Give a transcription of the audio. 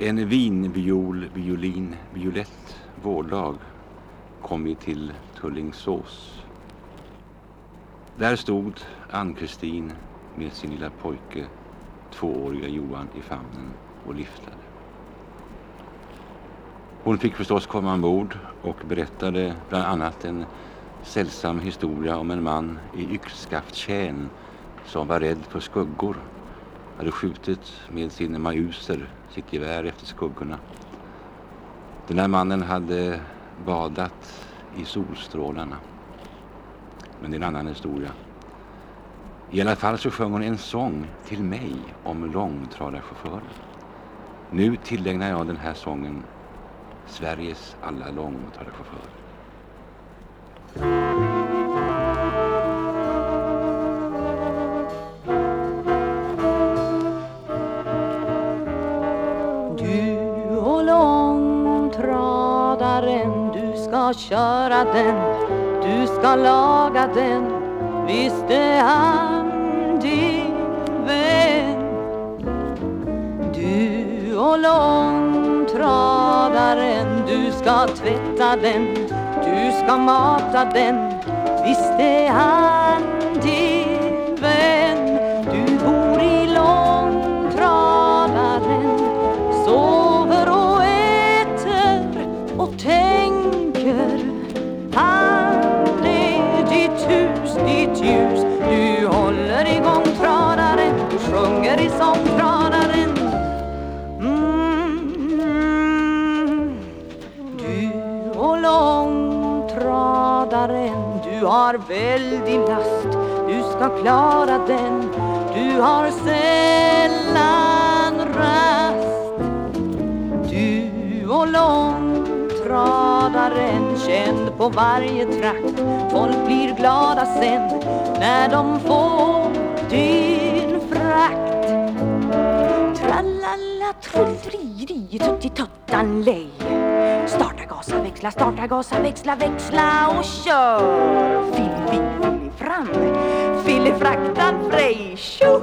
En vinviol, violin, violett vårdag kom vi till Tullingsås. Där stod Ann-Kristin med sin lilla pojke, tvååriga Johan, i famnen och liftade. Hon fick förstås komma ombord och berättade bland annat en sällsam historia om en man i yxskafttjän som var rädd för skuggor. Hade skjutit med sin mauser, sitt gevär efter skuggorna. Den här mannen hade badat i solstrålarna. Men det är en annan historia. I alla fall så sjöng hon en sång till mig om långtradarchaufförer. Nu tillägnar jag den här sången Sveriges alla långtradarchaufförer. Du och långtradaren, du ska köra den, du ska laga den, visst är han din vän. Du och långtradaren, du ska tvätta den, du ska mata den, visst är han långtradaren, du har väldig last, du ska klara den, du har sällan rast. Du och långtradaren, känd på varje trakt, folk blir glada sen när de får din frakt. Tralala trullriri tuttituttan lej Starta, gasa, växla, starta, gasa, växla, växla och kör. Filli, filli fram, filli frej Tjo